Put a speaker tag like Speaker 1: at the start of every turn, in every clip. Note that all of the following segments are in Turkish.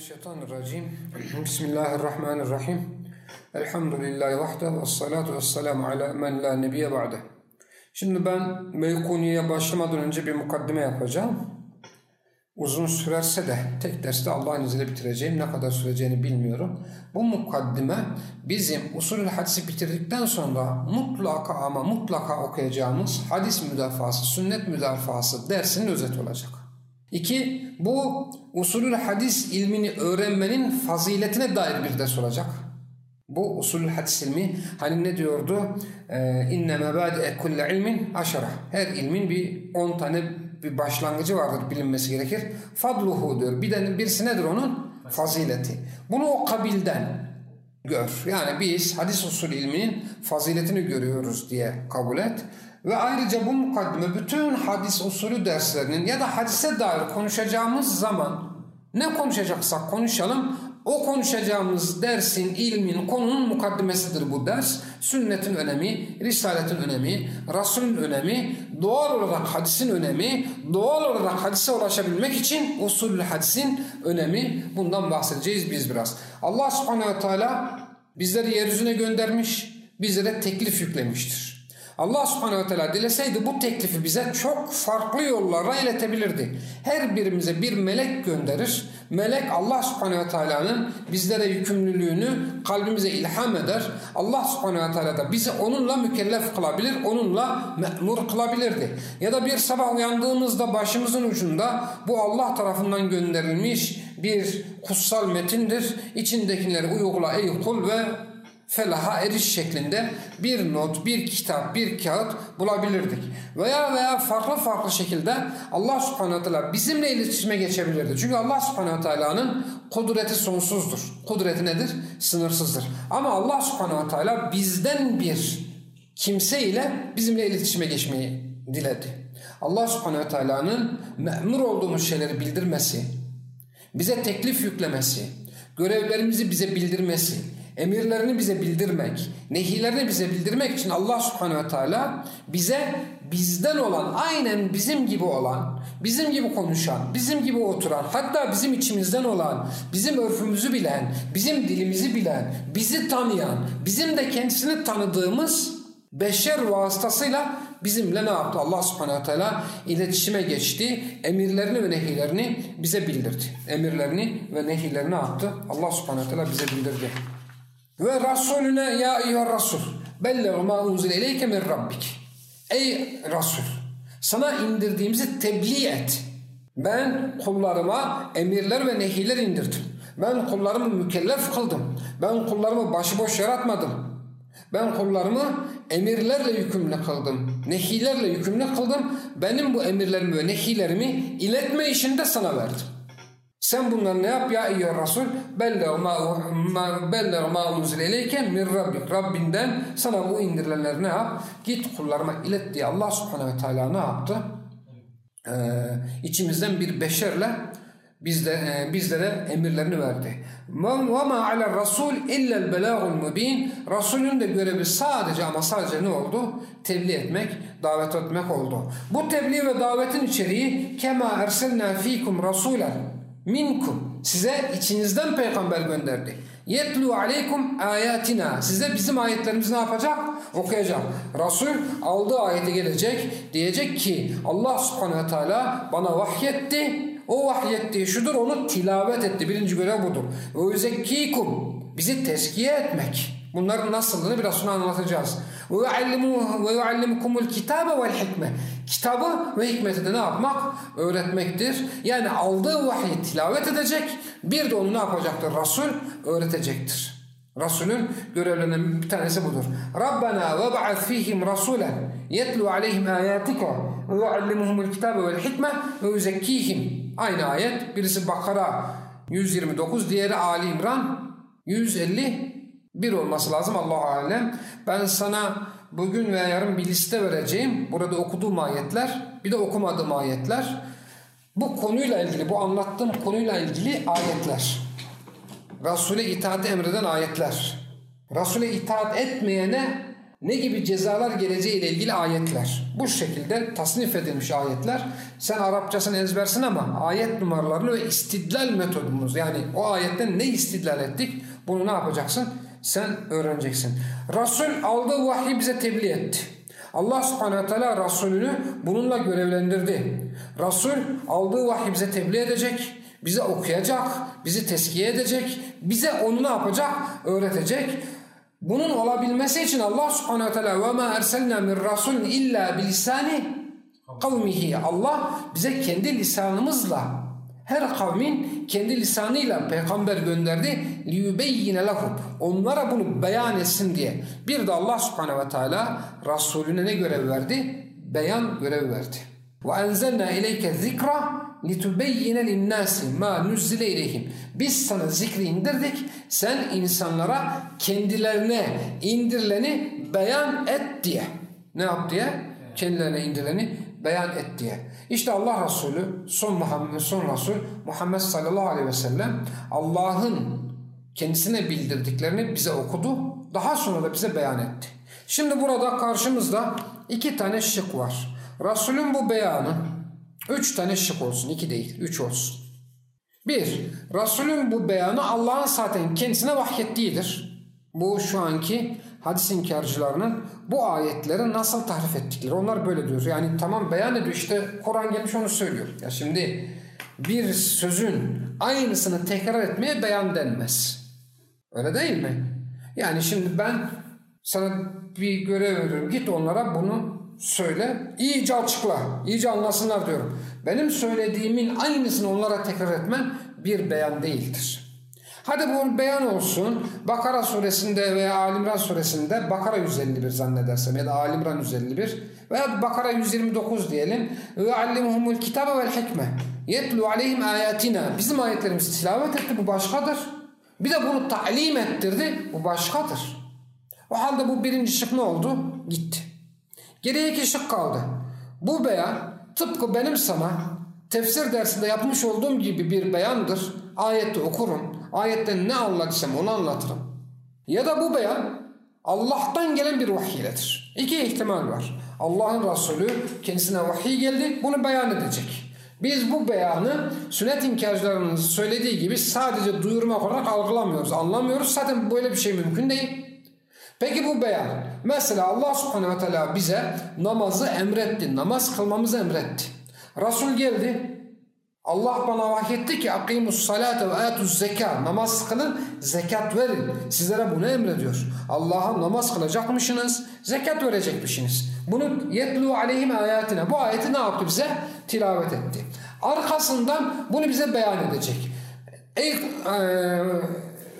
Speaker 1: Mineşşeytanirracim. Bismillahirrahmanirrahim. Elhamdülillahi vahde ve salatu ve selamu ala men la nebiye ba'de. Şimdi ben Meykuni'ye başlamadan önce bir mukaddime yapacağım. Uzun sürerse de tek derste Allah'ın izniyle bitireceğim. Ne kadar süreceğini bilmiyorum. Bu mukaddime bizim usulü hadisi bitirdikten sonra mutlaka ama mutlaka okuyacağımız hadis müdafası, sünnet müdafası dersinin özeti olacak. İki, bu usulü hadis ilmini öğrenmenin faziletine dair bir ders olacak. Bu usulü hadis ilmi hani ne diyordu? Ee, İnne mebâdi'e kulle ilmin aşara. Her ilmin bir on tane bir başlangıcı vardır bilinmesi gerekir. Fadluhu diyor. Bir de birisi nedir onun? Fazileti. Bunu o kabilden gör. Yani biz hadis usulü ilminin faziletini görüyoruz diye kabul et. Ve ayrıca bu mukaddime bütün hadis usulü derslerinin ya da hadise dair konuşacağımız zaman ne konuşacaksak konuşalım o konuşacağımız dersin, ilmin, konunun mukaddimesidir bu ders. Sünnetin önemi, risaletin önemi, Resulün önemi, doğal olarak hadisin önemi, doğal olarak hadise ulaşabilmek için usulü hadisin önemi bundan bahsedeceğiz biz biraz. Allah subhanehu ve teala bizleri yeryüzüne göndermiş, bizlere teklif yüklemiştir. Allah subhanehu ve teala dileseydi bu teklifi bize çok farklı yollarla iletebilirdi. Her birimize bir melek gönderir. Melek Allah subhanehu ve teala'nın bizlere yükümlülüğünü kalbimize ilham eder. Allah subhanehu ve teala da bizi onunla mükellef kılabilir, onunla me'mur kılabilirdi. Ya da bir sabah uyandığımızda başımızın ucunda bu Allah tarafından gönderilmiş bir kutsal metindir. İçindekileri uygula ey kul ve felaha eriş şeklinde bir not, bir kitap, bir kağıt bulabilirdik. Veya veya farklı farklı şekilde Allah subhanahu teala bizimle iletişime geçebilirdi. Çünkü Allah subhanahu teala'nın kudreti sonsuzdur. Kudreti nedir? Sınırsızdır. Ama Allah subhanahu teala bizden bir kimse ile bizimle iletişime geçmeyi diledi. Allah subhanahu teala'nın memur olduğumuz şeyleri bildirmesi, bize teklif yüklemesi, görevlerimizi bize bildirmesi, emirlerini bize bildirmek, nehilerini bize bildirmek için Allah subhanehu ve teala bize bizden olan, aynen bizim gibi olan, bizim gibi konuşan, bizim gibi oturan, hatta bizim içimizden olan, bizim örfümüzü bilen, bizim dilimizi bilen, bizi tanıyan, bizim de kendisini tanıdığımız beşer vasıtasıyla bizimle ne yaptı? Allah subhanehu teala iletişime geçti. Emirlerini ve nehilerini bize bildirdi. Emirlerini ve nehilerini ne yaptı? Allah subhanehu teala bize bildirdi. Ve Resulüne ya eyyüher Resul belleğ ma unzile ileyke min rabbik. Ey Resul sana indirdiğimizi tebliğ et. Ben kullarıma emirler ve nehiler indirdim. Ben kullarımı mükellef kıldım. Ben kullarımı başıboş yaratmadım. Ben kullarımı emirlerle yükümlü kıldım. Nehilerle yükümlü kıldım. Benim bu emirlerimi ve nehilerimi iletme işini de sana verdim. Sen bunları ne yap ya eyyühe Resul? Belleğ ma unzile eleyken min Rabbik. Rabbinden sana bu indirilenleri ne yap? Git kullarıma ilet diye Allah subhanehu ve teala ne yaptı? Ee, içimizden bir beşerle bizde e, bizlere emirlerini verdi. Ve ma ala rasul illa'l belagul mubin. Resulün de görevi sadece ama sadece ne oldu? Tebliğ etmek, davet etmek oldu. Bu tebliğ ve davetin içeriği kema erselna fikum rasulen minkum size içinizden peygamber gönderdi. Yetlu aleykum ayatina. Size bizim ayetlerimizi ne yapacak? Okuyacak. Resul aldığı ayete gelecek. Diyecek ki Allah subhanehu teala bana vahyetti. O vahyettiği şudur onu tilavet etti. Birinci görev budur. Ve yüzekkikum. Bizi teskiye etmek. Bunların nasıldığını biraz sonra anlatacağız. Ve yuallimukumul kitabe vel hikme. Kitabı ve hikmeti de ne yapmak? Öğretmektir. Yani aldığı vahyi tilavet edecek. Bir de onu ne yapacaktır? Resul öğretecektir. Resulün görevlerinden bir tanesi budur. Rabbena ve ba'ath fihim rasulen yetlu aleyhim ayatika ve yuallimuhumul kitabe vel hikme ve yüzekkihim. Aynı ayet. Birisi Bakara 129, diğeri Ali İmran 150 bir olması lazım Allah alem. Ben sana bugün veya yarın bir liste vereceğim. Burada okuduğum ayetler, bir de okumadığım ayetler. Bu konuyla ilgili, bu anlattığım konuyla ilgili ayetler. Resul'e itaat emreden ayetler. Resul'e itaat etmeyene ne gibi cezalar geleceği ile ilgili ayetler. Bu şekilde tasnif edilmiş ayetler. Sen Arapçasını ezbersin ama ayet numaralarını ve istidlal metodumuz yani o ayetten ne istidlal ettik bunu ne yapacaksın? Sen öğreneceksin. Resul aldığı vahyi bize tebliğ etti. Allah subhanehu teala Resulünü bununla görevlendirdi. Resul aldığı vahyi bize tebliğ edecek, bize okuyacak, bizi teskiye edecek, bize onu ne yapacak? Öğretecek. Bunun olabilmesi için Allah subhanehu teala ve ma erselna min rasulin illa bilisani. Allah bize kendi lisanımızla her kavmin kendi lisanıyla peygamber gönderdi. لِيُبَيِّنَ لَهُمْ Onlara bunu beyan etsin diye. Bir de Allah subhanehu ve teala Resulüne ne görev verdi? Beyan görevi verdi. وَاَنْزَلْنَا اِلَيْكَ ذِكْرًا لِتُبَيِّنَ لِلنَّاسِ مَا نُزِّلَ اِلَيْهِمْ Biz sana zikri indirdik. Sen insanlara kendilerine indirileni beyan et diye. Ne yap diye? Kendilerine indirileni beyan et diye. İşte Allah Resulü son Muhammed son Resul Muhammed sallallahu aleyhi ve sellem Allah'ın kendisine bildirdiklerini bize okudu. Daha sonra da bize beyan etti. Şimdi burada karşımızda iki tane şık var. Resulün bu beyanı üç tane şık olsun. iki değil. Üç olsun. Bir, Resulün bu beyanı Allah'ın zaten kendisine vahyettiğidir. Bu şu anki hadis inkarcılarının bu ayetleri nasıl tahrif ettikleri. Onlar böyle diyor. Yani tamam beyan ediyor işte Kur'an gelmiş onu söylüyor. Ya şimdi bir sözün aynısını tekrar etmeye beyan denmez. Öyle değil mi? Yani şimdi ben sana bir görev veriyorum. Git onlara bunu söyle. iyice açıkla. iyice anlasınlar diyorum. Benim söylediğimin aynısını onlara tekrar etmem bir beyan değildir. Hadi bu beyan olsun. Bakara suresinde veya Alimran suresinde Bakara 151 zannedersem ya da Alimran 151 veya Bakara 129 diyelim. Ve allimuhumul kitabe vel hikme. Yetlu aleyhim ayatina. Bizim ayetlerimizi tilavet etti bu başkadır. Bir de bunu talim ettirdi bu başkadır. O halde bu birinci şık ne oldu? Gitti. Geriye iki şık kaldı. Bu beyan tıpkı benim sana tefsir dersinde yapmış olduğum gibi bir beyandır. Ayette okurum. Ayetten ne anlatırsam onu anlatırım. Ya da bu beyan Allah'tan gelen bir vahiyledir. İki ihtimal var. Allah'ın Resulü kendisine vahiy geldi bunu beyan edecek. Biz bu beyanı sünnet inkarcılarının söylediği gibi sadece duyurmak olarak algılamıyoruz, anlamıyoruz. Zaten böyle bir şey mümkün değil. Peki bu beyan. Mesela Allah subhanehu ve teala bize namazı emretti. Namaz kılmamızı emretti. Resul geldi. Allah bana vahyetti ki akimus salate ve atuz zekat. Namaz kılın, zekat verin. Sizlere bunu emrediyor. Allah'a namaz kılacakmışsınız, zekat verecekmişsiniz. Bunu yetlu aleyhim ayetine. Bu ayeti ne yaptı bize? Tilavet etti. Arkasından bunu bize beyan edecek. Ey e,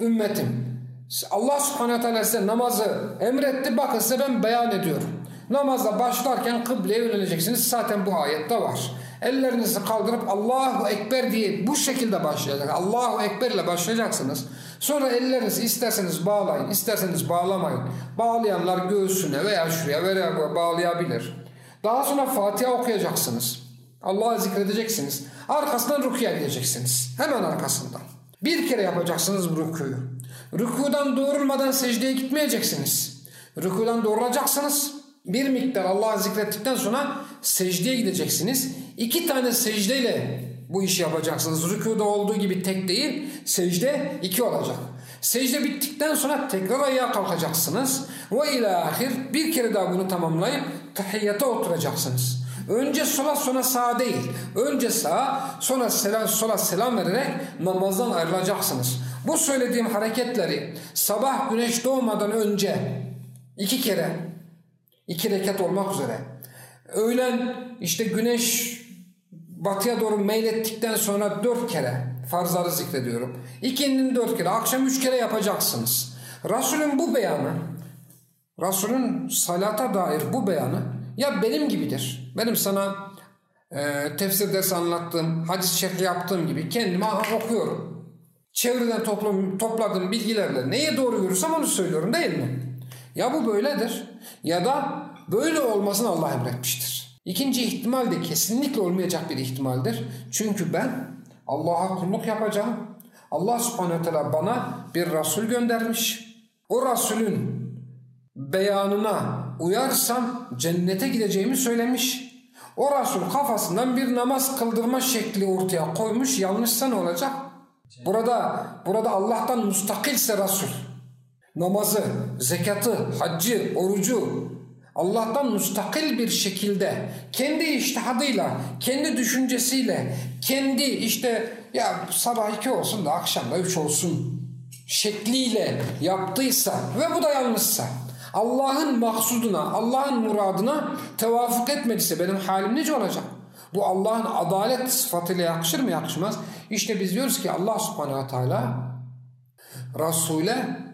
Speaker 1: ümmetim Allah subhanahu teala size namazı emretti. Bakın size ben beyan ediyorum. Namaza başlarken kıbleye yöneleceksiniz. Zaten bu ayette var. Ellerinizi kaldırıp Allahu Ekber diye bu şekilde başlayacak. Allahu Ekber ile başlayacaksınız. Sonra ellerinizi isterseniz bağlayın, isterseniz bağlamayın. Bağlayanlar göğsüne veya şuraya veya bağlayabilir. Daha sonra Fatiha okuyacaksınız. Allah'ı zikredeceksiniz. Arkasından rüküye gideceksiniz. Hemen arkasından. Bir kere yapacaksınız bu rüküyü. Rükudan doğrulmadan secdeye gitmeyeceksiniz. Rükudan doğrulacaksınız. Bir miktar Allah'ı zikrettikten sonra secdeye gideceksiniz. İki tane secdeyle bu işi yapacaksınız. Rükuda olduğu gibi tek değil, secde iki olacak. Secde bittikten sonra tekrar ayağa kalkacaksınız. Ve ilahir bir kere daha bunu tamamlayıp tahiyyata oturacaksınız. Önce sola sonra sağa değil. Önce sağa sonra selam, sola selam vererek namazdan ayrılacaksınız. Bu söylediğim hareketleri sabah güneş doğmadan önce iki kere iki rekat olmak üzere öğlen işte güneş batıya doğru meylettikten sonra dört kere farzları zikrediyorum. İkinin dört kere akşam üç kere yapacaksınız. Resulün bu beyanı Resulün salata dair bu beyanı ya benim gibidir. Benim sana e, tefsir dersi anlattığım, hadis şerhi yaptığım gibi kendime okuyorum. Çevreden topladığım bilgilerle neye doğru görürsem onu söylüyorum değil mi? Ya bu böyledir ya da böyle olmasını Allah emretmiştir. İkinci ihtimal de kesinlikle olmayacak bir ihtimaldir. Çünkü ben Allah'a kulluk yapacağım. Allah subhanehu teala bana bir Resul göndermiş. O Resulün beyanına uyarsam cennete gideceğimi söylemiş. O Resul kafasından bir namaz kıldırma şekli ortaya koymuş. Yanlışsa ne olacak? Burada burada Allah'tan mustakilse Resul namazı, zekatı, haccı, orucu Allah'tan mustakil bir şekilde kendi iştihadıyla, kendi düşüncesiyle, kendi işte ya sabah iki olsun da akşam da üç olsun şekliyle yaptıysa ve bu da yanlışsa Allah'ın maksuduna, Allah'ın muradına tevafuk etmediyse benim halim nece olacak? Bu Allah'ın adalet sıfatıyla yakışır mı yakışmaz? İşte biz diyoruz ki Allah subhanehu teala Resul'e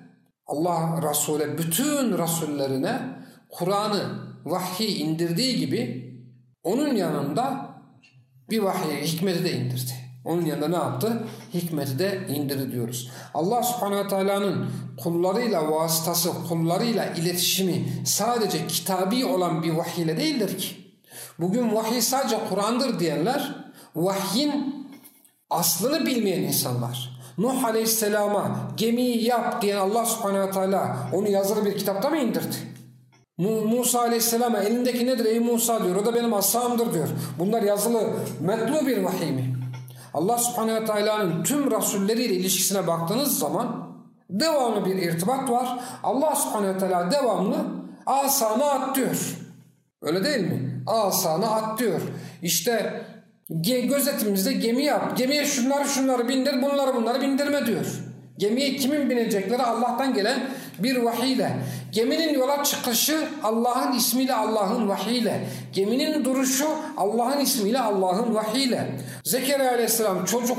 Speaker 1: Allah Resul'e bütün Resullerine Kur'an'ı vahyi indirdiği gibi onun yanında bir vahiy hikmeti de indirdi. Onun yanında ne yaptı? Hikmeti de indirdi diyoruz. Allah subhanehu ve teala'nın kullarıyla vasıtası, kullarıyla iletişimi sadece kitabi olan bir vahiy ile değildir ki. Bugün vahiy sadece Kur'an'dır diyenler vahyin aslını bilmeyen insanlar. Nuh Aleyhisselam'a gemiyi yap diyen Allah subhanehu ve teala onu yazılı bir kitapta mı indirdi? Musa Aleyhisselam'a elindeki nedir ey Musa diyor. O da benim asamdır diyor. Bunlar yazılı metlu bir vahiy mi? Allah subhanehu ve teala'nın tüm rasulleriyle ilişkisine baktığınız zaman devamlı bir irtibat var. Allah subhanehu ve teala devamlı asana at diyor. Öyle değil mi? Asana at diyor. İşte gözetimizde gemi yap. Gemiye şunları şunları bindir, bunları bunları bindirme diyor. Gemiye kimin binecekleri Allah'tan gelen bir vahiyle. Geminin yola çıkışı Allah'ın ismiyle Allah'ın vahiyle. Geminin duruşu Allah'ın ismiyle Allah'ın vahiyle. Zekeriya aleyhisselam çocuk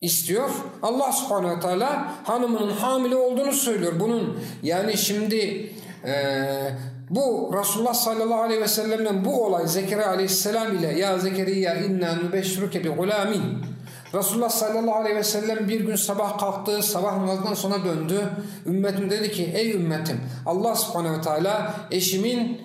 Speaker 1: istiyor. Allah subhanehu ve teala hanımının hamile olduğunu söylüyor. Bunun yani şimdi e, bu Resulullah sallallahu aleyhi ve sellem'den bu olay Zekeriya aleyhisselam ile ya Zekeriya inna nübeşşiruke bi gulamin Resulullah sallallahu aleyhi ve sellem bir gün sabah kalktı, sabah namazından sonra döndü. Ümmetim dedi ki ey ümmetim Allah subhanehu ve teala eşimin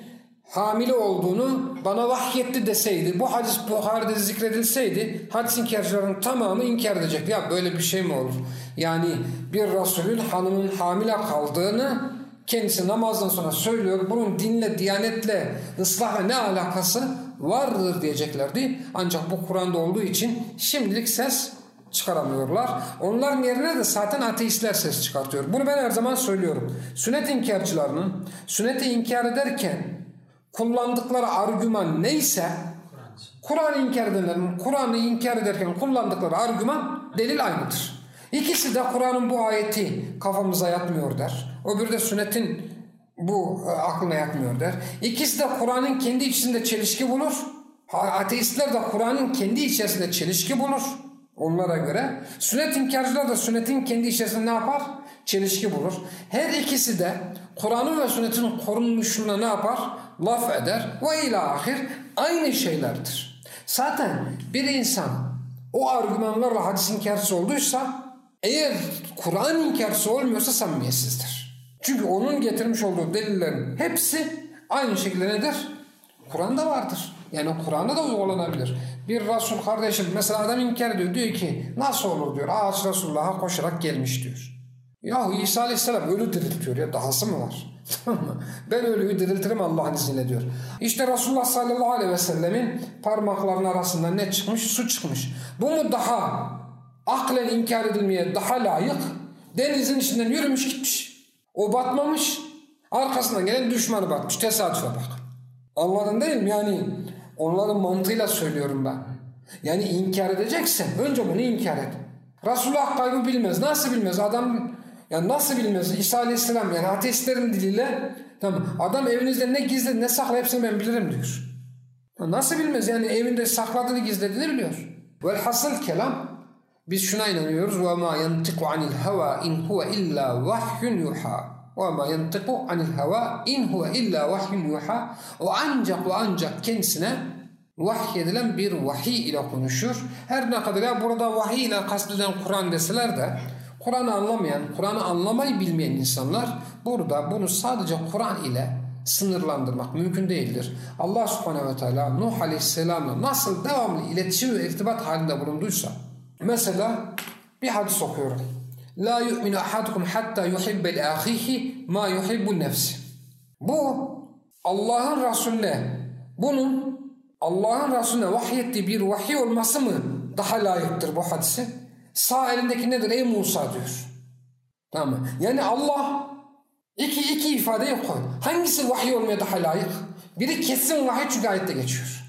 Speaker 1: hamile olduğunu bana vahyetti deseydi, bu hadis Buhari'de zikredilseydi hadis inkarcıların tamamı inkar edecekti. Ya böyle bir şey mi olur? Yani bir Resulün hanımın hamile kaldığını kendisi namazdan sonra söylüyor. Bunun dinle, diyanetle, ıslahla ne alakası vardır diyeceklerdi. Ancak bu Kur'an'da olduğu için şimdilik ses çıkaramıyorlar. Onların yerine de zaten ateistler ses çıkartıyor. Bunu ben her zaman söylüyorum. Sünnet inkarcılarının sünneti inkar ederken kullandıkları argüman neyse Kur'an'ı inkar edenlerin Kur'an'ı inkar ederken kullandıkları argüman delil aynıdır. İkisi de Kur'an'ın bu ayeti kafamıza yatmıyor der. Öbürü de sünnetin bu e, aklına yatmıyor der. İkisi de Kur'an'ın kendi içinde çelişki bulur. Ateistler de Kur'an'ın kendi içerisinde çelişki bulur. Onlara göre. Sünnet inkarcılar da sünnetin kendi içerisinde ne yapar? Çelişki bulur. Her ikisi de Kur'an'ın ve sünnetin korunmuşluğuna ne yapar? Laf eder. Ve ila ahir aynı şeylerdir. Zaten bir insan o argümanlarla hadis inkarcısı olduysa eğer Kur'an inkarcısı olmuyorsa samimiyetsizdir. Çünkü onun getirmiş olduğu delillerin hepsi aynı şekilde nedir? Kur'an'da vardır. Yani Kur'an'da da uygulanabilir. Bir Resul kardeşim mesela adam inkar ediyor. Diyor ki nasıl olur diyor. Ağaç Resulullah'a koşarak gelmiş diyor. Yahu İsa Aleyhisselam ölü diriltiyor ya dahası mı var? ben ölüyü diriltirim Allah'ın izniyle diyor. İşte Resulullah sallallahu aleyhi ve sellemin parmaklarının arasından ne çıkmış? Su çıkmış. Bu mu daha aklen inkar edilmeye daha layık? Denizin içinden yürümüş gitmiş. O batmamış. Arkasından gelen düşmanı batmış. Tesadüfe bak. Anladın değil mi? Yani onların mantığıyla söylüyorum ben. Yani inkar edeceksen önce bunu inkar et. Resulullah kaybı bilmez. Nasıl bilmez? Adam yani nasıl bilmez? İsa Aleyhisselam yani ateistlerin diliyle tamam adam evinizde ne gizli ne saklı hepsini ben bilirim diyor. Nasıl bilmez? Yani evinde sakladığını gizlediğini biliyor. Velhasıl kelam biz şuna inanıyoruz. Ve ma yantiku anil hava in huve illa vahyun yuha. Ve ma yantiku anil hava in huve illa vahyun yuha. O ancak ve ancak kendisine vahyedilen bir vahiy ile konuşur. Her ne kadar ya burada vahiy ile kastedilen Kur'an deseler de Kur'an'ı anlamayan, Kur'an'ı anlamayı bilmeyen insanlar burada bunu sadece Kur'an ile sınırlandırmak mümkün değildir. Allah subhanehu ve teala Nuh aleyhisselamla nasıl devamlı iletişim ve irtibat halinde bulunduysa Mesela bir hadis okuyorum. La yu'minu ahadukum hatta yuhibbe li ahihi ma yuhibbu nefsi. Bu Allah'ın Resulüne bunun Allah'ın Resulüne vahyettiği bir vahiy olması mı daha layıktır bu hadise? Sağ elindeki nedir ey Musa diyor. Tamam? Yani Allah iki, iki ifadeyi koy. Hangisi vahiy olmaya daha layık? Biri kesin vahiy çünkü ayette geçiyor.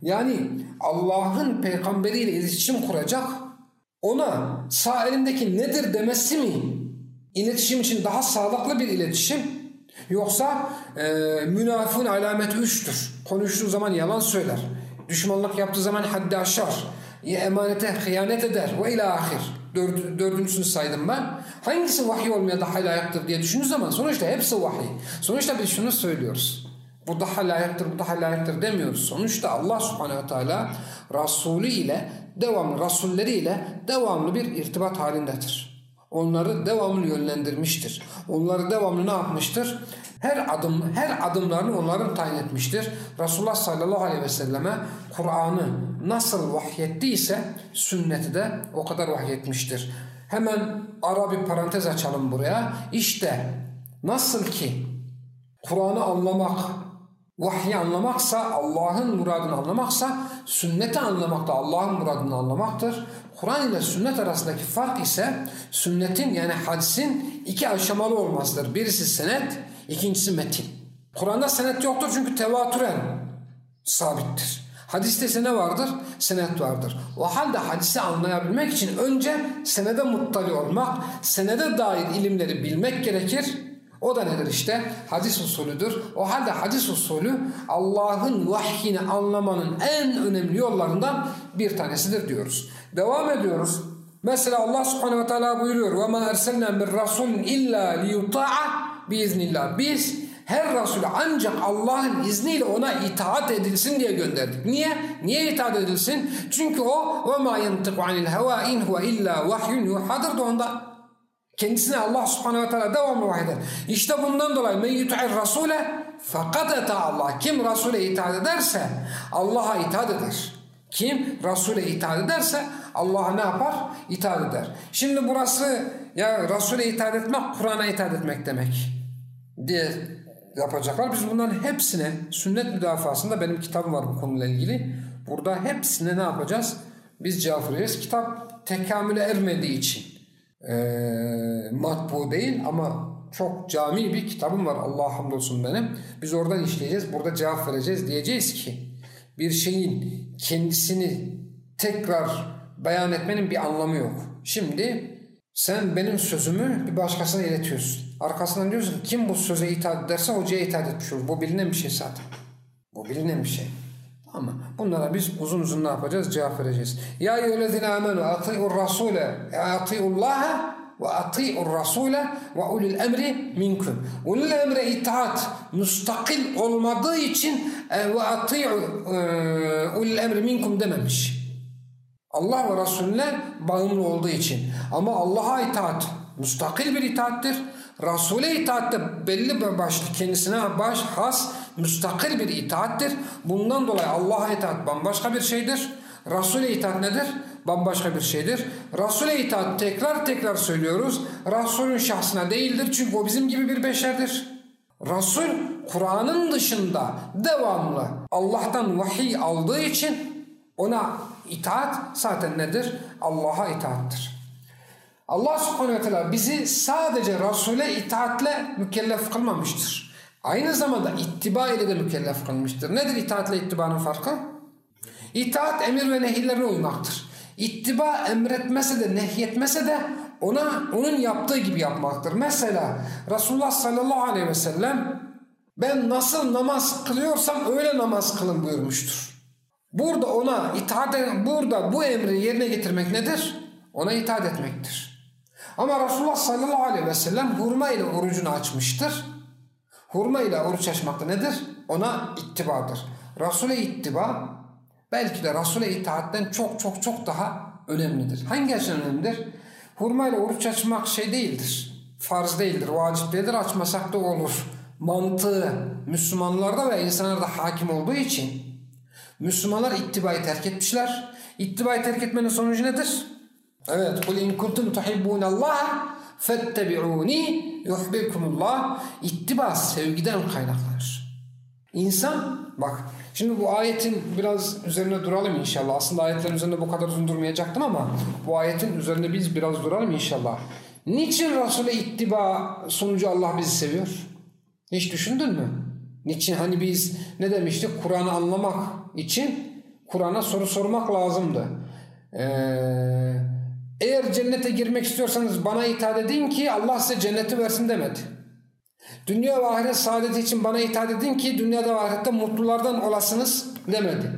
Speaker 1: Yani Allah'ın peygamberiyle iletişim kuracak ona sağ elindeki nedir demesi mi iletişim için daha sağlıklı bir iletişim yoksa e, münafın alameti üçtür. Konuştuğu zaman yalan söyler. Düşmanlık yaptığı zaman haddi aşar. Emanete hıyanet eder ve ila ahir. Dördü, dördüncüsünü saydım ben. Hangisi vahiy olmaya daha layıktır diye düşündüğünüz zaman sonuçta hepsi vahiy. Sonuçta biz şunu söylüyoruz. Bu daha layıktır, bu daha layıktır demiyoruz. Sonuçta Allah subhanehu ve teala Resulü ile devamlı, Resulleri ile devamlı bir irtibat halindedir. Onları devamlı yönlendirmiştir. Onları devamlı ne yapmıştır? Her adım, her adımlarını onların tayin etmiştir. Resulullah sallallahu aleyhi ve selleme Kur'an'ı nasıl vahyettiyse sünneti de o kadar vahyetmiştir. Hemen ara bir parantez açalım buraya. İşte nasıl ki Kur'an'ı anlamak, vahyi anlamaksa, Allah'ın muradını anlamaksa, sünneti anlamak da Allah'ın muradını anlamaktır. Kur'an ile sünnet arasındaki fark ise sünnetin yani hadisin iki aşamalı olmasıdır. Birisi senet, ikincisi metin. Kur'an'da senet yoktur çünkü tevatüren sabittir. Hadiste ise ne vardır? Senet vardır. O halde hadisi anlayabilmek için önce senede muttali olmak, senede dair ilimleri bilmek gerekir. O da nedir işte? Hadis usulüdür. O halde hadis usulü Allah'ın vahyini anlamanın en önemli yollarından bir tanesidir diyoruz. Devam ediyoruz. Mesela Allah subhanehu ve teala buyuruyor وَمَا اَرْسَلْنَا مِنْ رَسُولٍ اِلَّا لِيُطَاعَ بِاِذْنِ Biz her Resulü ancak Allah'ın izniyle ona itaat edilsin diye gönderdik. Niye? Niye itaat edilsin? Çünkü o وَمَا يَنْتِقُ عَنِ الْهَوَا اِنْ هُوَ اِلَّا وَحْيٌ يُحَدِرْ da onda. Kendisine Allah subhanehu ve teala devamlı vahyeder. İşte bundan dolayı men yut'ir rasule fakat eta Allah. Kim Resul'e itaat ederse Allah'a itaat eder. Kim Resul'e itaat ederse Allah'a ne yapar? İtaat eder. Şimdi burası ya Resul'e itaat etmek Kur'an'a itaat etmek demek diye yapacaklar. Biz bunların hepsine sünnet müdafasında benim kitabım var bu konuyla ilgili. Burada hepsine ne yapacağız? Biz cevap vereceğiz. Kitap tekamüle ermediği için e, matbu değil ama çok cami bir kitabım var Allah hamdolsun benim. Biz oradan işleyeceğiz. Burada cevap vereceğiz. Diyeceğiz ki bir şeyin kendisini tekrar beyan etmenin bir anlamı yok. Şimdi sen benim sözümü bir başkasına iletiyorsun. Arkasından diyorsun kim bu söze itaat ederse hocaya itaat etmiş olur. Bu bilinen bir şey zaten. Bu bilinen bir şey. Ama bunlara biz uzun uzun ne yapacağız? Cevap vereceğiz. Ya eyyühellezine amenu ati'ur rasule ati'ullaha ve ati'ur rasule ve ulil emri minkum. Ulil emre itaat müstakil olmadığı için e, ve ati'u e, ulil emri minkum dememiş. Allah ve Resulüne bağımlı olduğu için. Ama Allah'a itaat müstakil bir itaattir. Resul'e itaat de belli bir başlı kendisine baş has müstakil bir itaattir. Bundan dolayı Allah'a itaat bambaşka bir şeydir. Resul'e itaat nedir? Bambaşka bir şeydir. Resul'e itaat tekrar tekrar söylüyoruz. Resul'ün şahsına değildir çünkü o bizim gibi bir beşerdir. Resul Kur'an'ın dışında devamlı Allah'tan vahiy aldığı için ona itaat zaten nedir? Allah'a itaattir. Allah subhanehu ve teala bizi sadece Resul'e itaatle mükellef kılmamıştır. Aynı zamanda ittiba ile de mükellef kılmıştır. Nedir itaatle ittibanın farkı? İtaat emir ve nehirlerine uymaktır. İttiba emretmese de nehyetmese de ona onun yaptığı gibi yapmaktır. Mesela Resulullah sallallahu aleyhi ve sellem ben nasıl namaz kılıyorsam öyle namaz kılın buyurmuştur. Burada ona itaat burada bu emri yerine getirmek nedir? Ona itaat etmektir. Ama Resulullah sallallahu aleyhi ve sellem hurma ile orucunu açmıştır. Hurma ile oruç açmak da nedir? Ona ittibadır. Resul'e ittiba belki de Resul'e itaatten çok çok çok daha önemlidir. Hangi açıdan önemlidir? Hurma ile oruç açmak şey değildir. Farz değildir, vacip değildir. Açmasak da olur. Mantığı Müslümanlarda ve insanlarda hakim olduğu için Müslümanlar ittibayı terk etmişler. İttibayı terk etmenin sonucu nedir? Evet. Kul in kuntum tuhibbun Allah fettebi'uni yuhbibkumullah. İttiba sevgiden kaynaklanır. İnsan bak şimdi bu ayetin biraz üzerine duralım inşallah. Aslında ayetlerin üzerinde bu kadar uzun durmayacaktım ama bu ayetin üzerinde biz biraz duralım inşallah. Niçin Resul'e ittiba sonucu Allah bizi seviyor? Hiç düşündün mü? Niçin hani biz ne demiştik? Kur'an'ı anlamak için Kur'an'a soru sormak lazımdı. Ee, eğer cennete girmek istiyorsanız bana itaat edin ki Allah size cenneti versin demedi. Dünya ve ahiret saadeti için bana itaat edin ki dünyada ve ahirette mutlulardan olasınız demedi.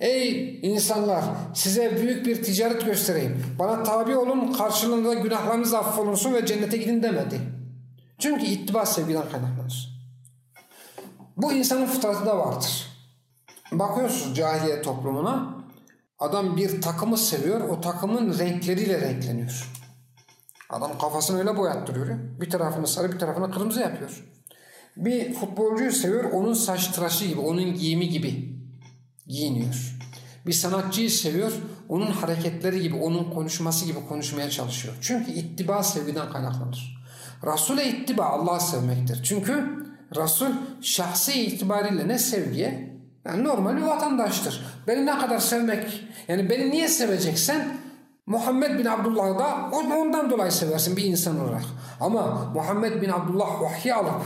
Speaker 1: Ey insanlar size büyük bir ticaret göstereyim. Bana tabi olun karşılığında günahlarınız affolunsun ve cennete gidin demedi. Çünkü ittiba sevgiden kaynaklanır. Bu insanın fıtratında vardır. Bakıyorsunuz cahiliye toplumuna adam bir takımı seviyor o takımın renkleriyle renkleniyor. Adam kafasını öyle boyattırıyor. Bir tarafını sarı bir tarafını kırmızı yapıyor. Bir futbolcuyu seviyor onun saç tıraşı gibi onun giyimi gibi giyiniyor. Bir sanatçıyı seviyor onun hareketleri gibi onun konuşması gibi konuşmaya çalışıyor. Çünkü ittiba sevgiden kaynaklanır. Resul'e ittiba Allah'ı sevmektir. Çünkü Resul şahsi itibariyle ne sevgiye? Yani normal bir vatandaştır. Beni ne kadar sevmek, yani beni niye seveceksen Muhammed bin Abdullah'ı da ondan dolayı seversin bir insan olarak. Ama Muhammed bin Abdullah vahyi alıp,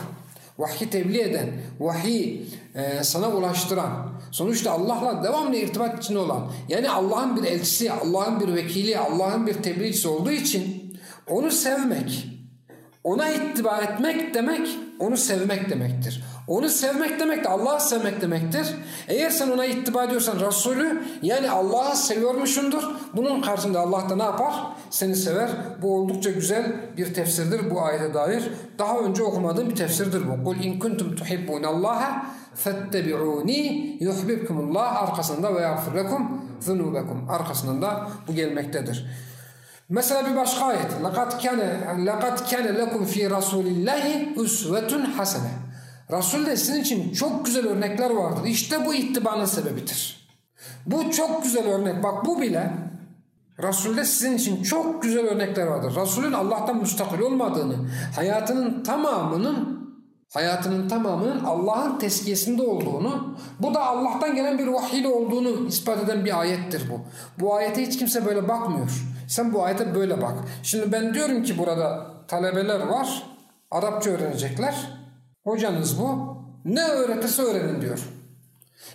Speaker 1: vahyi tebliğ eden, vahyi e, sana ulaştıran, sonuçta Allah'la devamlı irtibat içinde olan, yani Allah'ın bir elçisi, Allah'ın bir vekili, Allah'ın bir tebliğcisi olduğu için onu sevmek, ona ittiba etmek demek onu sevmek demektir. Onu sevmek demek de Allah'ı sevmek demektir. Eğer sen ona ittiba ediyorsan Resulü yani Allah'ı seviyormuşundur. Bunun karşında Allah da ne yapar? Seni sever. Bu oldukça güzel bir tefsirdir bu ayete dair. Daha önce okumadığım bir tefsirdir bu. Kul in kuntum tuhibbunallaha fettebi'uni yuhbibkumullah arkasında ve yagfirlekum zunubekum arkasından da bu gelmektedir. Mesela bir başka ayet. Lekad kâne lekum fi rasulillahi usvetun hasene. Resul de sizin için çok güzel örnekler vardır. İşte bu ittibanın sebebidir. Bu çok güzel örnek. Bak bu bile Resul'de sizin için çok güzel örnekler vardır. Resul'ün Allah'tan müstakil olmadığını, hayatının tamamının hayatının tamamının Allah'ın teskiyesinde olduğunu, bu da Allah'tan gelen bir vahiy ile olduğunu ispat eden bir ayettir bu. Bu ayete hiç kimse böyle bakmıyor. Sen bu ayete böyle bak. Şimdi ben diyorum ki burada talebeler var, Arapça öğrenecekler. Hocanız bu. Ne öğretirse öğrenin diyor.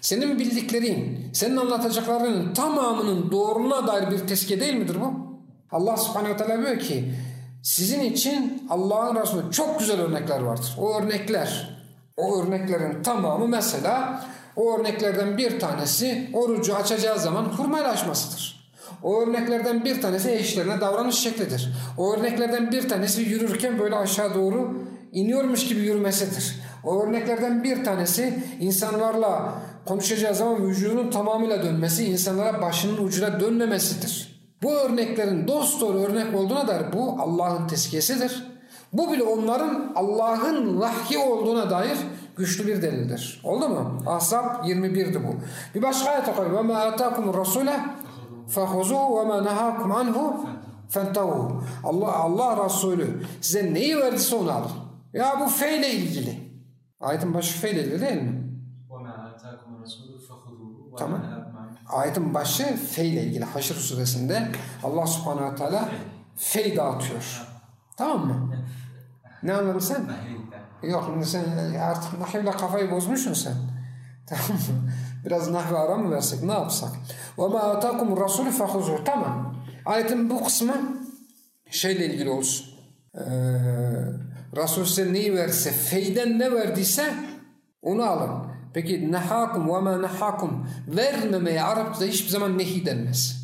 Speaker 1: Senin bildiklerin, senin anlatacaklarının tamamının doğruluğuna dair bir tezkiye değil midir bu? Allah subhanehu teala diyor ki sizin için Allah'ın Resulü çok güzel örnekler vardır. O örnekler, o örneklerin tamamı mesela o örneklerden bir tanesi orucu açacağı zaman hurmayla açmasıdır. O örneklerden bir tanesi eşlerine davranış şeklidir. O örneklerden bir tanesi yürürken böyle aşağı doğru iniyormuş gibi yürümesidir. O örneklerden bir tanesi insanlarla konuşacağı zaman vücudunun tamamıyla dönmesi, insanlara başının ucuna dönmemesidir. Bu örneklerin dost doğru örnek olduğuna dair bu Allah'ın tezkiyesidir. Bu bile onların Allah'ın vahyi olduğuna dair güçlü bir delildir. Oldu mu? Ahzab 21'di bu. Bir başka ayet okuyayım. وَمَا آتَاكُمُ الرَّسُولَ فَخُزُوا وَمَا نَهَاكُمْ عَنْهُ فَانْتَوُوا Allah, Allah Resulü size neyi verdiyse onu alın. Ya bu fe ile ilgili. Ayetin başı fe ile ilgili değil mi? Tamam. Ayetin başı fe ile ilgili. Haşr suresinde Allah subhanahu teala fe dağıtıyor. Tamam mı? Ne anladın sen? Yok sen artık nahivle kafayı bozmuşsun sen. Tamam mı? Biraz nahve ara mı versek ne yapsak? وَمَا آتَاكُمُ الرَّسُولُ فَخُزُوا Tamam. Ayetin bu kısmı şeyle ilgili olsun. Ee, Resul size neyi verirse, feyden ne verdiyse onu alın. Peki nehakum ve ma nehakum vermemeye Arapçada hiçbir zaman nehi denmez.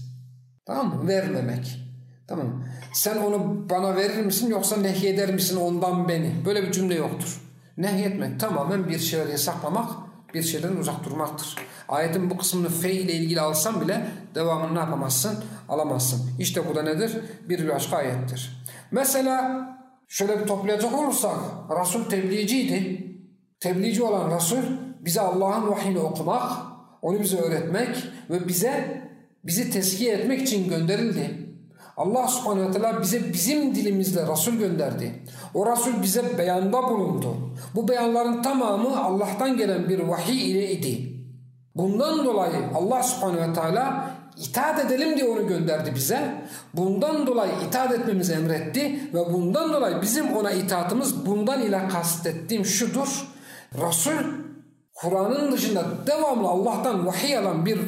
Speaker 1: Tamam mı? Vermemek. Tamam Sen onu bana verir misin yoksa nehyeder misin ondan beni? Böyle bir cümle yoktur. Nehyetmek tamamen bir şeyleri yasaklamak, bir şeyden uzak durmaktır. Ayetin bu kısmını fe ile ilgili alsam bile devamını ne yapamazsın? Alamazsın. İşte bu da nedir? Bir başka ayettir. Mesela şöyle bir toplayacak olursak Resul tebliğciydi. Tebliğci olan Resul bize Allah'ın vahyini okumak, onu bize öğretmek ve bize bizi teskiye etmek için gönderildi. Allah subhanehu ve teala bize bizim dilimizle Resul gönderdi. O Resul bize beyanda bulundu. Bu beyanların tamamı Allah'tan gelen bir vahiy ile idi. Bundan dolayı Allah subhanehu ve teala itaat edelim diye onu gönderdi bize. Bundan dolayı itaat etmemizi emretti ve bundan dolayı bizim ona itaatımız bundan ile kastettiğim şudur. Resul Kur'an'ın dışında devamlı Allah'tan vahiy alan bir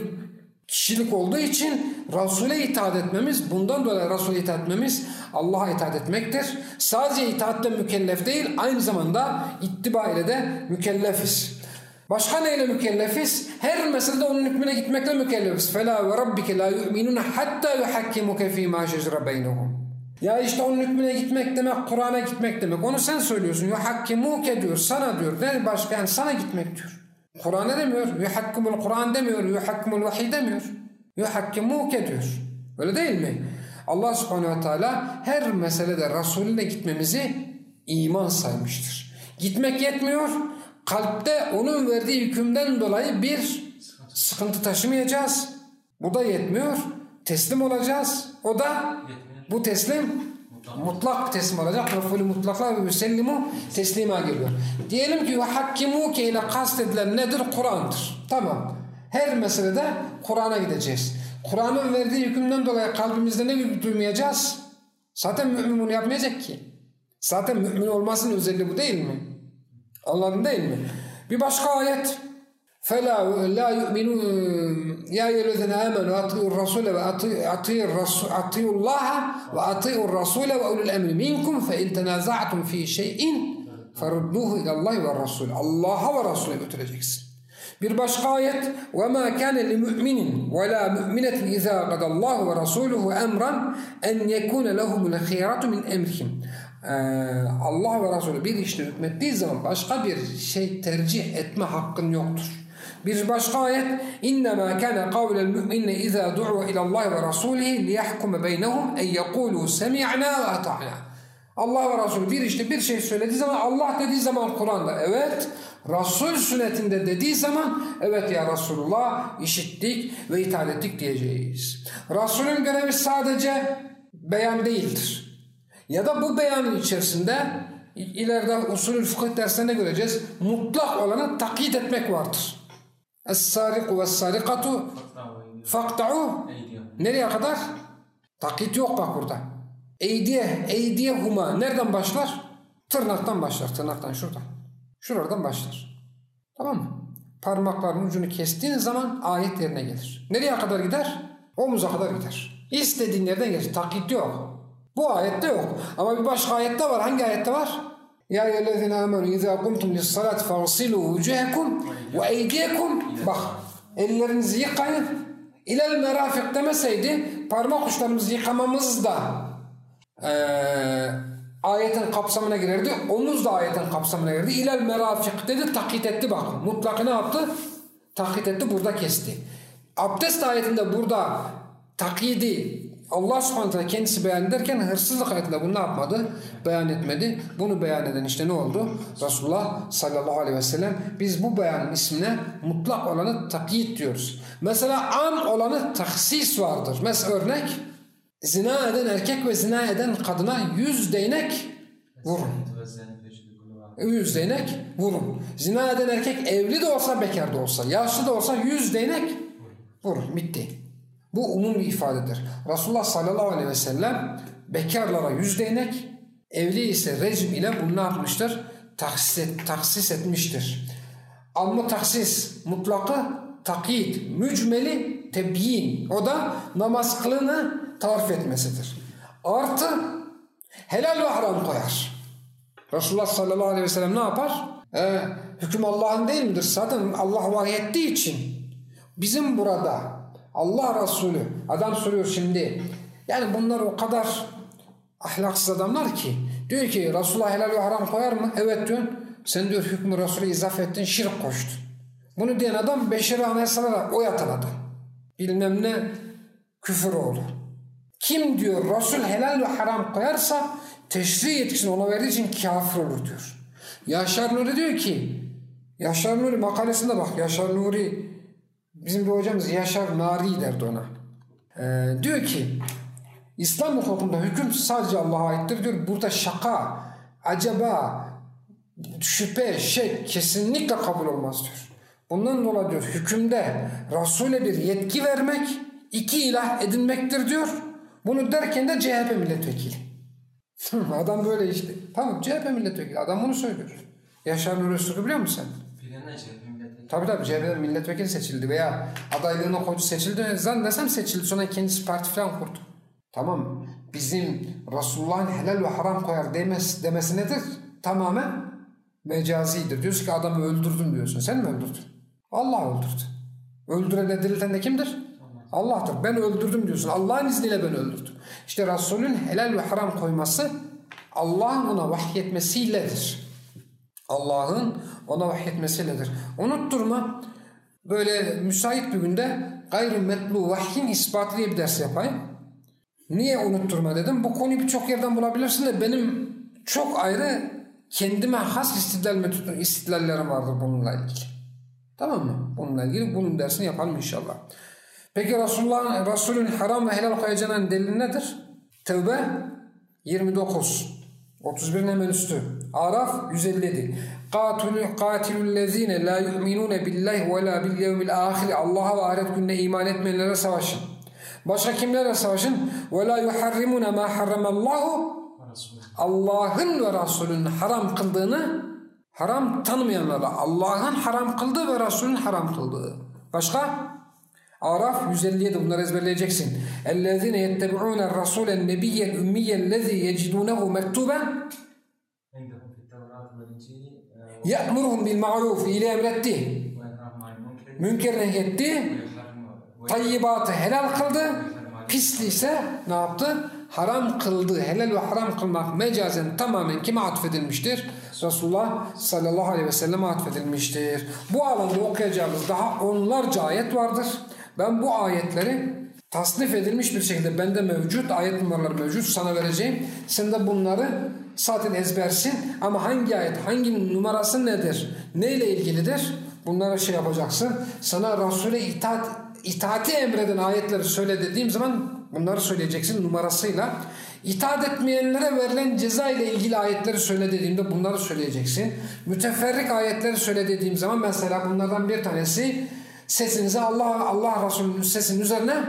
Speaker 1: kişilik olduğu için Resul'e itaat etmemiz, bundan dolayı Resul'e itaat etmemiz Allah'a itaat etmektir. Sadece itaatle mükellef değil, aynı zamanda ittiba ile de mükellefiz. Başka neyle mükellefiz? Her meselede onun hükmüne gitmekle mükellefiz. فَلَا وَرَبِّكَ لَا يُؤْمِنُونَ حَتَّى يُحَكِّمُكَ ف۪ي مَا شَجْرَ بَيْنَهُمْ Ya işte onun hükmüne gitmek demek, Kur'an'a gitmek demek. Onu sen söylüyorsun. يُحَكِّمُكَ diyor, sana diyor. Ne başka yani sana gitmek diyor. Kur'an'a demiyor. Yuhakkimul Kur'an demiyor. Yuhakkimul vahiy demiyor. Yuhakkimuke diyor. Öyle değil mi? Allah subhanehu ve teala her meselede Resulüne gitmemizi iman saymıştır. Gitmek yetmiyor. Kalpte onun verdiği hükümden dolayı bir sıkıntı taşımayacağız. Bu da yetmiyor. Teslim olacağız. O da bu teslim mutlak teslim olacak. Mefulü mutlaklar ve müsellimu teslima geliyor. Diyelim ki hakkimuke ile kastedilen nedir? Kur'an'dır. Tamam. Her meselede Kur'an'a gideceğiz. Kur'an'ın verdiği hükümden dolayı kalbimizde ne duymayacağız? Zaten mümin bunu yapmayacak ki. Zaten mümin olmasının özelliği bu değil mi? Anladın değil mi? Bir başka ayet فلا لا يؤمنون يا الذين آمنوا أطيعوا الرسول أطيعوا الله وأطيعوا الرسول وأولي الأمر منكم فإن تنازعتم في شيء فردوه إلى الله والرسول الله ورسوله götüreceksin. Bir başka ayet وَمَا كَانَ لِمُؤْمِنٍ وَلَا مُؤْمِنَةٍ إِذَا قَدَ اللّٰهُ وَرَسُولُهُ أَمْرًا أَنْ يَكُونَ لَهُمُ الْخِيَرَةُ مِنْ اَمْرِهِمْ Allah ve Resulü bir işte hükmettiği zaman başka bir şey tercih etme hakkın yoktur. Bir başka ayet İnnemâ kâne kavlel mü'minne izâ du'u ilallahi ve rasûlihi liyahkume beynehum en yekûlû semi'nâ ve ata'nâ. Allah ve Resulü bir işte bir şey söylediği zaman Allah dediği zaman Kur'an'da evet Resul sünnetinde dediği zaman evet ya Resulullah işittik ve itaat ettik diyeceğiz. Resulün görevi sadece beyan değildir. Ya da bu beyanın içerisinde ileride usulü fıkıh derslerinde göreceğiz. Mutlak olanı takyit etmek vardır. Es-sariku ve-sarikatu fakta'u nereye kadar? Takyit yok bak burada. Eydiye, eydiye huma nereden başlar? Tırnaktan başlar, tırnaktan şuradan. Şuradan başlar. Tamam mı? Parmakların ucunu kestiğin zaman ayet yerine gelir. Nereye kadar gider? Omuza kadar gider. İstediğin yerden gelir. Takyit yok. Bu ayette yok. Ama bir başka ayette var. Hangi ayette var? Ya eyyühellezine amenu izâ kumtum lissalâti fagsilû vücehekum ve eydiyekum Bak ellerinizi yıkayın. İlel merafik demeseydi parmak uçlarımızı yıkamamız da e, ayetin kapsamına girerdi. Omuz da ayetin kapsamına girdi. İlel merafik dedi takit etti bak. Mutlak ne yaptı? Takit etti burada kesti. Abdest ayetinde burada takidi Allah subhanahu kendisi beyan ederken hırsızlık ayetinde bunu ne yapmadı? Beyan etmedi. Bunu beyan eden işte ne oldu? Resulullah sallallahu aleyhi ve sellem biz bu beyanın ismine mutlak olanı takyit diyoruz. Mesela am olanı taksis vardır. Mesela örnek zina eden erkek ve zina eden kadına yüz değnek vurun. Yüz değnek vurun. Zina eden erkek evli de olsa bekar da olsa, yaşlı da olsa yüz değnek vurun. Bitti. Bu umum bir ifadedir. Resulullah sallallahu aleyhi ve sellem bekarlara yüz değnek, evli ise rejim ile bunu ne yapmıştır? Taksis, et, taksis etmiştir. Amma taksis mutlakı takyit, mücmeli tebyin. O da namaz kılını tarif etmesidir. Artı helal ve haram koyar. Resulullah sallallahu aleyhi ve sellem ne yapar? Ee, hüküm Allah'ın değil midir? Zaten Allah vahyettiği için bizim burada Allah Resulü adam soruyor şimdi yani bunlar o kadar ahlaksız adamlar ki diyor ki Resulullah helal ve haram koyar mı? Evet diyor. Sen diyor hükmü Resulü izaf ettin şirk koştun. Bunu diyen adam beşeri anayasalara oy atan adam. Bilmem ne küfür oldu. Kim diyor Resul helal ve haram koyarsa teşri yetkisini ona verdiği için kafir olur diyor. Yaşar Nuri diyor ki Yaşar Nuri makalesinde bak Yaşar Nuri Bizim bir hocamız Yaşar Nari derdi ona. Ee, diyor ki İslam hukukunda hüküm sadece Allah'a aittir diyor. Burada şaka, acaba, şüphe, şey kesinlikle kabul olmaz diyor. Bundan dolayı diyor hükümde Resul'e bir yetki vermek iki ilah edinmektir diyor. Bunu derken de CHP milletvekili. Adam böyle işte. Tamam CHP milletvekili. Adam bunu söylüyor. Yaşar Nuri biliyor musun sen?
Speaker 2: Bilenler CHP.
Speaker 1: Tabii tabii CHP'den milletvekili seçildi veya adaylığına koydu seçildi. Zannedersem seçildi sonra kendisi parti falan kurdu. Tamam bizim Resulullah'ın helal ve haram koyar demesi, demesi nedir? Tamamen mecazidir. Diyorsun ki adamı öldürdün diyorsun. Sen mi öldürdün? Allah öldürdü. Öldüren de dirilten de kimdir? Allah'tır. Ben öldürdüm diyorsun. Allah'ın izniyle ben öldürdüm. İşte Resulün helal ve haram koyması Allah'ın ona vahyetmesiyledir. Allah'ın ona vahyetmesiyledir. Unutturma böyle müsait bir günde gayrimetlu vahyin ispatı diye bir ders yapayım. Niye unutturma dedim. Bu konuyu birçok yerden bulabilirsin de benim çok ayrı kendime has istidlal metodun istidlallerim vardır bununla ilgili. Tamam mı? Bununla ilgili bunun dersini yapalım inşallah. Peki Resulullah, Resulün haram ve helal koyacağının delili nedir? Tevbe 29. 31'in hemen üstü. Araf 157. Katilü katilüllezine la yu'minune billahi ve la bil yevmil ahir. Allah'a ve ahiret gününe iman etmeyenlere savaşın. Başka kimlerle savaşın? Ve la yuharrimune ma harramallahu Allah'ın ve Resulünün haram kıldığını haram tanımayanlarla Allah'ın haram kıldığı ve Resulünün haram kıldığı. Başka? Araf 157 bunları ezberleyeceksin. اَلَّذِينَ يَتَّبِعُونَ الرَّسُولَ النَّبِيَّ الْاُمِّيَّ الَّذِي يَجِدُونَهُ مَكْتُوبًا
Speaker 2: Ya'muruhum
Speaker 1: bil ma'ruf iyiliği emretti. Münker nehyetti. Tayyibatı helal kıldı. Pisli ise ne yaptı? Haram kıldı. Helal ve haram kılmak mecazen tamamen kime atfedilmiştir? Resulullah sallallahu aleyhi ve selleme atfedilmiştir. Bu alanda okuyacağımız daha onlarca ayet vardır. Ben bu ayetleri tasnif edilmiş bir şekilde bende mevcut, ayet numaraları mevcut sana vereceğim. Sen de bunları zaten ezbersin ama hangi ayet, hangi numarası nedir, neyle ilgilidir bunlara şey yapacaksın. Sana Resul'e itaat, itaati emreden ayetleri söyle dediğim zaman bunları söyleyeceksin numarasıyla. İtaat etmeyenlere verilen ceza ile ilgili ayetleri söyle dediğimde bunları söyleyeceksin. Müteferrik ayetleri söyle dediğim zaman mesela bunlardan bir tanesi sesinizi Allah Allah Resulü'nün sesinin üzerine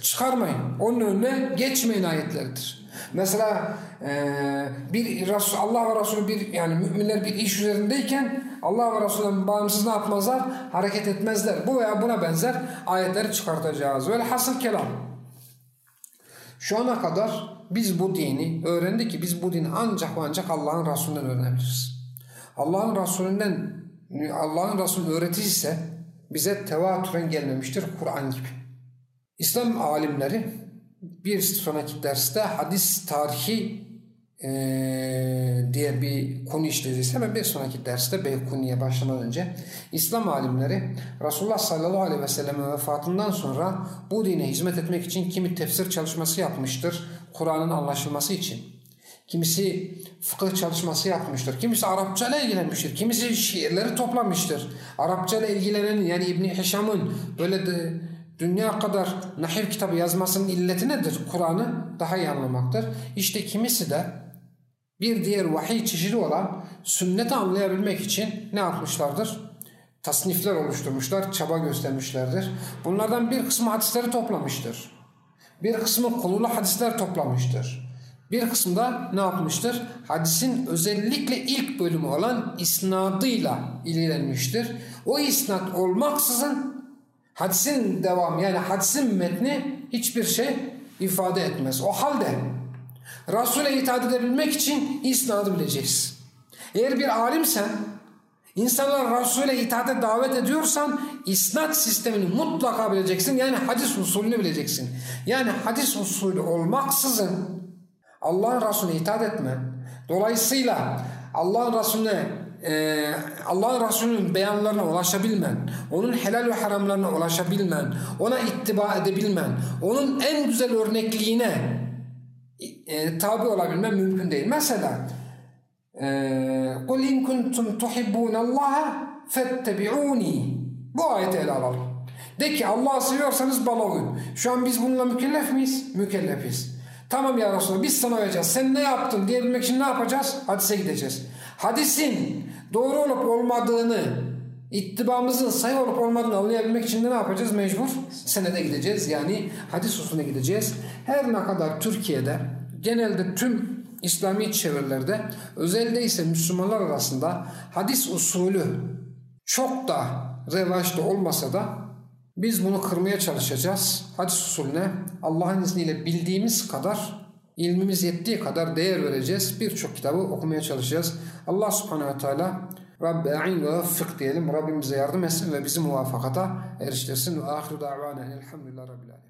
Speaker 1: çıkarmayın. Onun önüne geçmeyin ayetleridir. Mesela eee, bir Allah ve Resulü bir yani müminler bir iş üzerindeyken Allah ve Resulü'nden bağımsız ne yapmazlar? Hareket etmezler. Bu veya buna benzer ayetleri çıkartacağız. Böyle hasıl kelam. Şu ana kadar biz bu dini öğrendik ki biz bu dini ancak ancak Allah'ın Resulü'nden öğrenebiliriz. Allah'ın Resulü'nden Allah'ın Resulü öğretisi bize tevatüren gelmemiştir Kur'an gibi. İslam alimleri bir sonraki derste hadis tarihi eee, diye bir konu işlediyse ve bir sonraki derste Beykuni'ye başlamadan önce İslam alimleri Resulullah sallallahu aleyhi ve sellem'in vefatından sonra bu dine hizmet etmek için kimi tefsir çalışması yapmıştır Kur'an'ın anlaşılması için. Kimisi fıkıh çalışması yapmıştır. Kimisi Arapça ile ilgilenmiştir. Kimisi şiirleri toplamıştır. Arapça ile ilgilenen yani İbni Hişam'ın böyle de dünya kadar nahiv kitabı yazmasının illeti nedir? Kur'an'ı daha iyi anlamaktır. İşte kimisi de bir diğer vahiy çeşidi olan sünneti anlayabilmek için ne yapmışlardır? Tasnifler oluşturmuşlar, çaba göstermişlerdir. Bunlardan bir kısmı hadisleri toplamıştır. Bir kısmı konulu hadisler toplamıştır. Bir kısmı da ne yapmıştır? Hadisin özellikle ilk bölümü olan isnadıyla ilgilenmiştir. O isnat olmaksızın hadisin devamı yani hadisin metni hiçbir şey ifade etmez. O halde Resul'e itaat edebilmek için isnadı bileceksin. Eğer bir alimsen insanlar Resul'e itaate davet ediyorsan isnat sistemini mutlaka bileceksin. Yani hadis usulünü bileceksin. Yani hadis usulü olmaksızın Allah'ın Resulüne itaat etmen. Dolayısıyla Allah'ın Resulüne e, Allah'ın Resulü'nün beyanlarına ulaşabilmen, onun helal ve haramlarına ulaşabilmen, ona ittiba edebilmen, onun en güzel örnekliğine e, tabi olabilmen mümkün değil. Mesela قُلْ اِنْ كُنْتُمْ تُحِبُّونَ اللّٰهَ فَاتَّبِعُونِي Bu ayeti ele alalım. De ki Allah'ı seviyorsanız bana uyun. Şu an biz bununla mükellef miyiz? Mükellefiz. Tamam ya Resulallah biz sana uyacağız. Sen ne yaptın diyebilmek için ne yapacağız? Hadise gideceğiz. Hadisin doğru olup olmadığını, ittibamızın sayı olup olmadığını anlayabilmek için de ne yapacağız? Mecbur senede gideceğiz. Yani hadis usulüne gideceğiz. Her ne kadar Türkiye'de genelde tüm İslami çevrelerde özellikle ise Müslümanlar arasında hadis usulü çok da revaçta olmasa da biz bunu kırmaya çalışacağız. Hadis usulüne Allah'ın izniyle bildiğimiz kadar, ilmimiz yettiği kadar değer vereceğiz. Birçok kitabı okumaya çalışacağız. Allah subhanehu ve teala Rabbi a'in ve vaffık diyelim. Rabbim bize yardım etsin ve bizi muvafakata eriştirsin. Ve ahiru da'vana elhamdülillah rabbil.